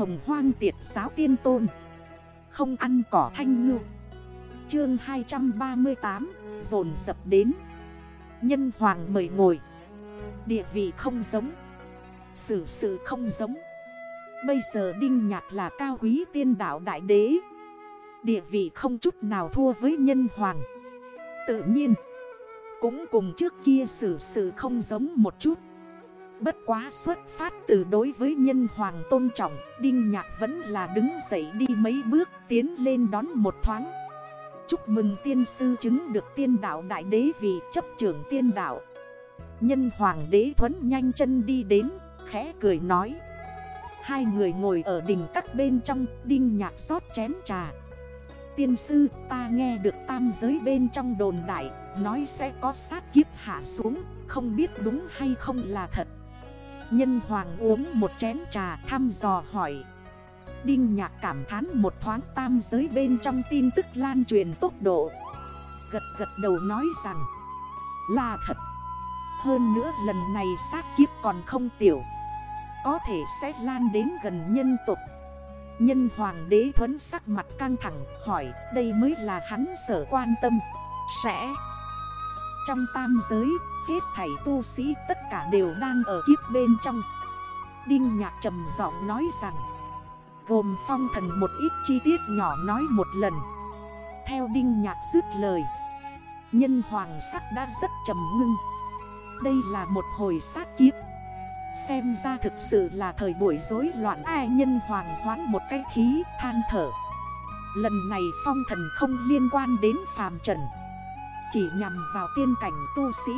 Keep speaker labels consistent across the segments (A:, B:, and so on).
A: hồng hoang tiệt giáo tiên tôn. Không ăn cỏ thanh ngư. Chương 238 Dồn dập đến. Nhân hoàng mời ngồi. Địa vị không giống. Sự sự không giống. Bây giờ Đinh Nhạc là cao quý tiên đạo đại đế. Địa vị không chút nào thua với nhân hoàng. Tự nhiên, Cũng cùng trước kia xử sự không giống một chút. Bất quá xuất phát từ đối với nhân hoàng tôn trọng, Đinh Nhạc vẫn là đứng dậy đi mấy bước, tiến lên đón một thoáng. Chúc mừng tiên sư chứng được tiên đạo đại đế vì chấp trưởng tiên đạo. Nhân hoàng đế thuấn nhanh chân đi đến, khẽ cười nói. Hai người ngồi ở đỉnh các bên trong, Đinh Nhạc rót chén trà. Tiên sư, ta nghe được tam giới bên trong đồn đại, Nói sẽ có sát kiếp hạ xuống, Không biết đúng hay không là thật. Nhân hoàng uống một chén trà thăm dò hỏi. Đinh nhạc cảm thán một thoáng tam giới bên trong tin tức lan truyền tốc độ. Gật gật đầu nói rằng, Là thật. Hơn nữa lần này sát kiếp còn không tiểu. Có thể sẽ lan đến gần nhân tục Nhân hoàng đế thuấn sắc mặt căng thẳng, hỏi, đây mới là hắn sở quan tâm. Sẽ. Trong tam giới hết thảy tu sĩ, tất cả đều đang ở kiếp bên trong. Đinh nhạc trầm giọng nói rằng, Gồm phong thần một ít chi tiết nhỏ nói một lần. Theo đinh nhạc dứt lời, Nhân hoàng sắc đã rất trầm ngưng. Đây là một hồi sát kiếp. Xem ra thực sự là thời buổi rối loạn, ai nhân hoàng hoán một cái khí, than thở. Lần này phong thần không liên quan đến phàm trần, Chỉ nhằm vào tiên cảnh tu sĩ.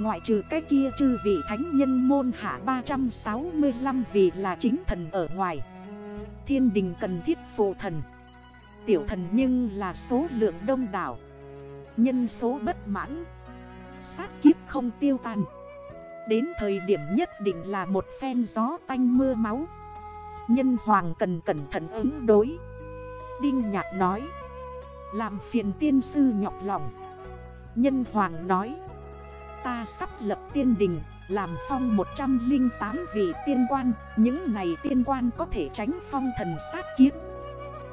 A: Ngoại trừ cái kia chư vị thánh nhân môn hạ 365 vị là chính thần ở ngoài. Thiên đình cần thiết phụ thần. Tiểu thần nhưng là số lượng đông đảo. Nhân số bất mãn. Sát kiếp không tiêu tan. Đến thời điểm nhất định là một phen gió tanh mưa máu. Nhân hoàng cần cẩn thận ứng đối. Đinh nhạc nói. Làm phiền tiên sư nhọc lòng. Nhân hoàng nói. Ta sắp lập tiên đình, Làm phong 108 vị tiên quan. Những này tiên quan có thể tránh phong thần sát kiếp.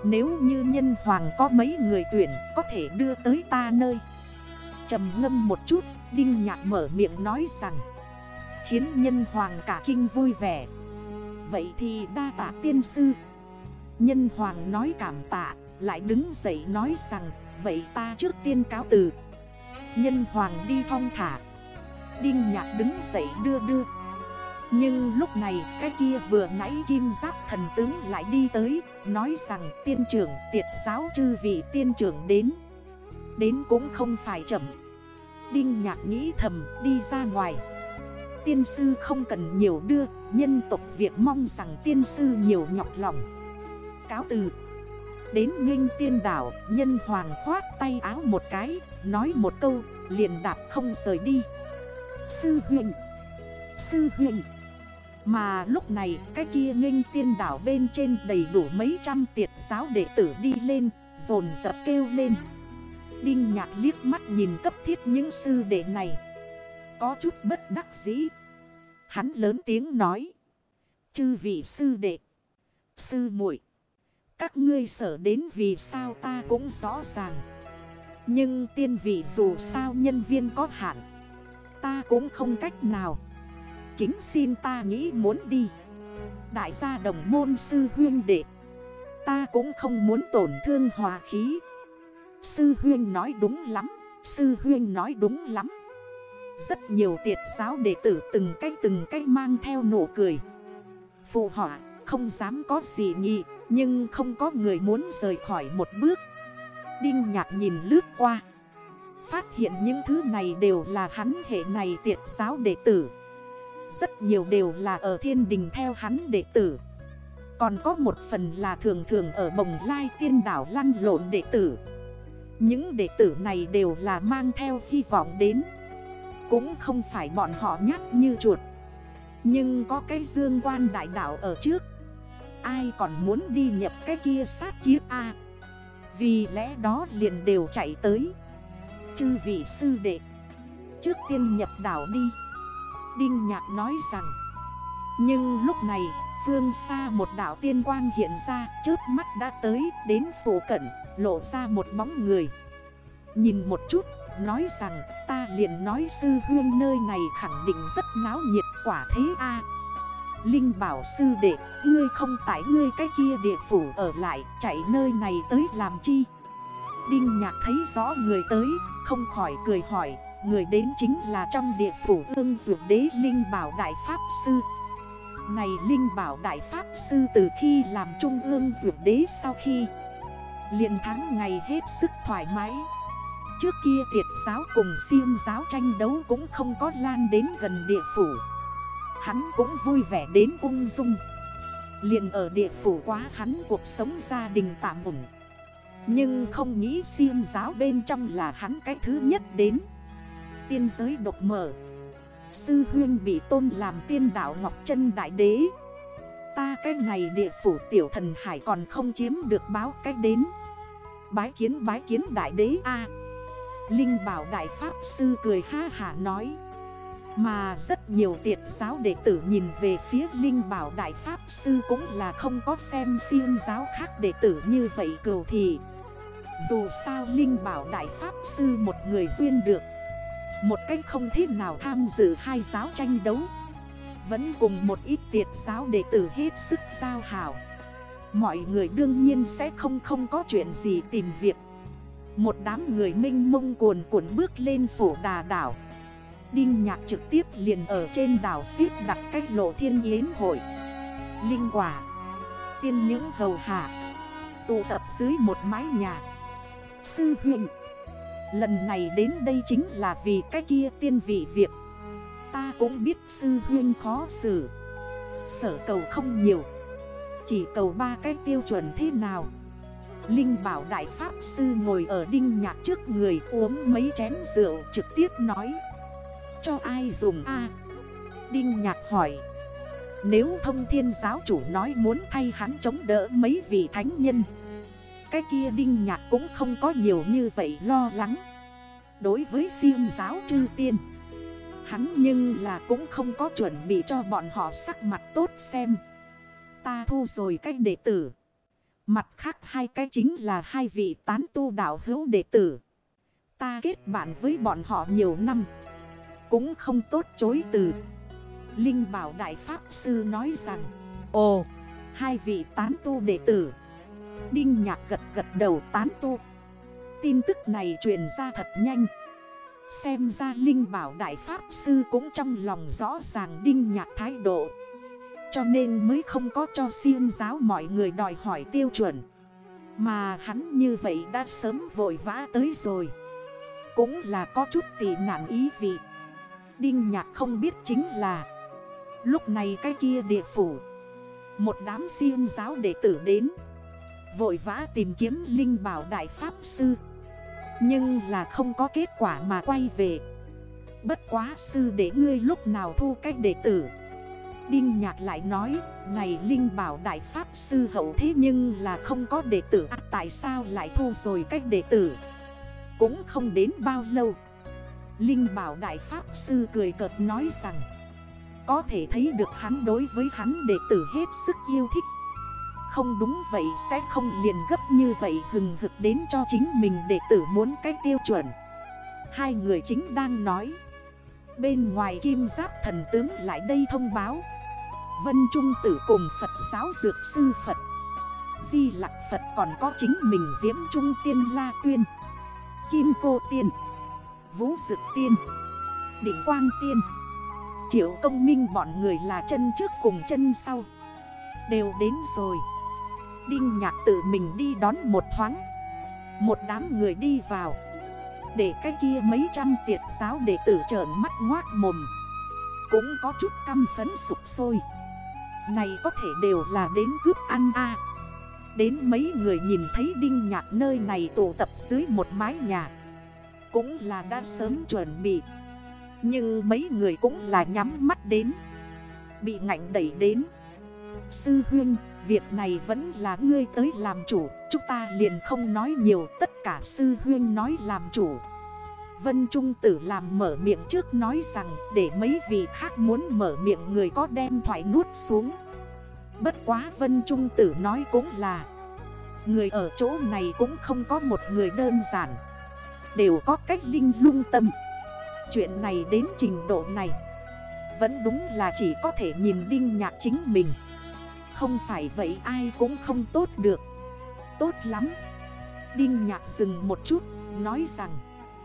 A: Nếu như nhân hoàng có mấy người tuyển, Có thể đưa tới ta nơi. Trầm ngâm một chút, Đinh nhạc mở miệng nói rằng, Khiến nhân hoàng cả kinh vui vẻ. Vậy thì đa tạ tiên sư. Nhân hoàng nói cảm tạ, Lại đứng dậy nói rằng, Vậy ta trước tiên cáo từ. Nhân hoàng đi thong thả Đinh nhạc đứng dậy đưa đưa. Nhưng lúc này, cái kia vừa nãy kim giáp thần tướng lại đi tới, Nói rằng tiên trưởng, tiệt giáo chư vị tiên trưởng đến. Đến cũng không phải chậm. Đinh nhạc nghĩ thầm, đi ra ngoài. Tiên sư không cần nhiều đưa, Nhân tộc Việt mong rằng tiên sư nhiều nhọc lòng. Cáo từ. Đến nghênh tiên đảo, Nhân hoàng khoát tay áo một cái, Nói một câu, liền đạp không rời đi. Sư huyện Sư huyện Mà lúc này cái kia nghênh tiên đảo bên trên đầy đủ mấy trăm tiệt giáo đệ tử đi lên, Dồn dập kêu lên. Đinh nhạc liếc mắt nhìn cấp thiết những sư đệ này. Có chút bất đắc dĩ. Hắn lớn tiếng nói. Chư vị sư đệ. Sư muội. Các ngươi sở đến vì sao ta cũng rõ ràng. Nhưng tiên vị dù sao nhân viên có hạn. Ta cũng không cách nào. Kính xin ta nghĩ muốn đi. Đại gia đồng môn sư huyên đệ. Ta cũng không muốn tổn thương hòa khí. Sư huyên nói đúng lắm, Sư huyên nói đúng lắm. Rất nhiều tiệt giáo đệ tử từng cách từng cách mang theo nụ cười. Phụ họa, không dám có gì nhị Nhưng không có người muốn rời khỏi một bước. Đinh nhạc nhìn lướt qua. Phát hiện những thứ này đều là hắn hệ này tiệt giáo đệ tử. Rất nhiều đều là ở thiên đình theo hắn đệ tử. Còn có một phần là thường thường ở bồng lai tiên đảo lăn lộn đệ tử. Những đệ tử này đều là mang theo hy vọng đến. Cũng không phải bọn họ nhắc như chuột. Nhưng có cái dương quan đại đảo ở trước. Ai còn muốn đi nhập cái kia sát kiếp A? Vì lẽ đó liền đều chạy tới. Chư vị sư đệ. Trước tiên nhập đảo đi. Đinh nhạc nói rằng, Nhưng lúc này, Phương xa một đảo tiên quang hiện ra trước mắt đã tới, đến phủ cận, Lộ ra một bóng người. Nhìn một chút, Nói rằng, ta liền nói sư huyên nơi này khẳng định rất náo nhiệt, quả thế a. Linh bảo sư đệ, Ngươi không tải ngươi cái kia địa phủ ở lại, Chạy nơi này tới làm chi? Đinh nhạc thấy rõ người tới, Không khỏi cười hỏi, Người đến chính là trong địa phủ ương dược đế Linh bảo đại pháp sư. Này Linh bảo đại pháp sư từ khi làm trung ương dược đế sau khi liền tháng ngày hết sức thoải mái. Trước kia tiệt giáo cùng siêng giáo tranh đấu cũng không có lan đến gần địa phủ. Hắn cũng vui vẻ đến ung dung. Liền ở địa phủ quá hắn cuộc sống gia đình tạm ổn. Nhưng không nghĩ siêng giáo bên trong là hắn cái thứ nhất đến. Tiên giới độc mở. Sư huyên bị tôn làm tiên đạo Ngọc chân Đại Đế. Ta cái này địa phủ tiểu thần hải còn không chiếm được báo cách đến. Bái kiến bái kiến Đại Đế A. Linh bảo Đại Pháp Sư cười ha hả nói. Mà rất nhiều tiệt giáo đệ tử nhìn về phía Linh bảo Đại Pháp Sư cũng là không có xem siêng giáo khác đệ tử như vậy cầu thị dù sao Linh bảo Đại Pháp Sư một người duyên được. Một cách không thế nào tham dự hai giáo tranh đấu. Vẫn cùng một ít tiệt giáo đệ tử hết sức giao hảo. Mọi người đương nhiên sẽ không không có chuyện gì tìm việc. Một đám người minh mông cuồn cuộn bước lên phủ đà đảo. Đinh nhạc trực tiếp liền ở trên đảo xếp đặt cách lộ thiên yến hội. Linh quả, Tiên những hầu hạ. Tụ tập dưới một mái nhà. Sư huyện Lần này đến đây chính là vì cái kia tiên vị việc Ta cũng biết sư huyên khó xử. Sở cầu không nhiều. Chỉ cầu ba cái tiêu chuẩn thế nào? Linh bảo đại pháp sư ngồi ở đinh nhạc trước người uống mấy chén rượu trực tiếp nói. Cho ai dùng a? Đinh nhạc hỏi. Nếu thông thiên giáo chủ nói muốn thay hắn chống đỡ mấy vị thánh nhân cái kia đinh nhạc cũng không có nhiều như vậy lo lắng. Đối với siêng giáo chư tiên Hắn nhưng là cũng không có chuẩn bị cho bọn họ sắc mặt tốt xem. Ta thu rồi cách đệ tử. Mặt khác hai cái chính là hai vị tán tu đạo hữu đệ tử. Ta kết bạn với bọn họ nhiều năm Cũng không tốt chối từ. Linh bảo đại pháp sư nói rằng Ồ, hai vị tán tu đệ tử Đinh nhạc gật gật đầu tán tu. Tin tức này truyền ra thật nhanh. Xem ra Linh bảo đại pháp sư cũng trong lòng rõ ràng đinh nhạc thái độ. Cho nên mới không có cho siêng giáo mọi người đòi hỏi tiêu chuẩn. Mà hắn như vậy đã sớm vội vã tới rồi. Cũng là có chút tỉ nạn ý vị. Đinh nhạc không biết chính là, Lúc này cái kia địa phủ, Một đám siêng giáo đệ tử đến. Vội vã tìm kiếm Linh bảo đại pháp sư. Nhưng là không có kết quả mà quay về. Bất quá sư để ngươi lúc nào thu cách đệ tử. Đinh nhạc lại nói Này Linh bảo đại pháp sư hậu thế nhưng là không có đệ tử à, Tại sao lại thu rồi cách đệ tử? Cũng không đến bao lâu. Linh bảo đại pháp sư cười cợt nói rằng Có thể thấy được hắn đối với hắn đệ tử hết sức yêu thích không đúng vậy, sẽ không liền gấp như vậy, hừng hực đến cho chính mình để tử muốn cái tiêu chuẩn. Hai người chính đang nói. Bên ngoài kim giáp thần tướng lại đây thông báo. Vân Trung tử cùng Phật giáo dược sư Phật. Di lạc Phật còn có chính mình Diễm Trung Tiên La Tuyên. Kim Cô Tiên. Vũ dược Tiên. Định Quang Tiên. Triệu công minh bọn người là chân trước cùng chân sau. Đều đến rồi. Đinh nhạc tự mình đi đón một thoáng. Một đám người đi vào. Để cái kia mấy trăm tiệt giáo đệ tử trởn mắt ngoát mồm. Cũng có chút căm phấn sụp sôi. Này có thể đều là đến cướp ăn a. Đến mấy người nhìn thấy đinh nhạc nơi này tụ tập dưới một mái nhà. Cũng là đã sớm chuẩn bị. Nhưng mấy người cũng là nhắm mắt đến. Bị ngạnh đẩy đến. Sư huynh Việc này vẫn là ngươi tới làm chủ, Chúng ta liền không nói nhiều, Tất cả sư huyên nói làm chủ. Vân Trung Tử làm mở miệng trước nói rằng, Để mấy vị khác muốn mở miệng người có đem thoại nuốt xuống. Bất quá Vân Trung Tử nói cũng là, Người ở chỗ này cũng không có một người đơn giản. Đều có cách linh lung tâm. Chuyện này đến trình độ này, Vẫn đúng là chỉ có thể nhìn Đinh Nhạc chính mình. Không phải vậy ai cũng không tốt được. Tốt lắm. Đinh Nhạc dừng một chút, Nói rằng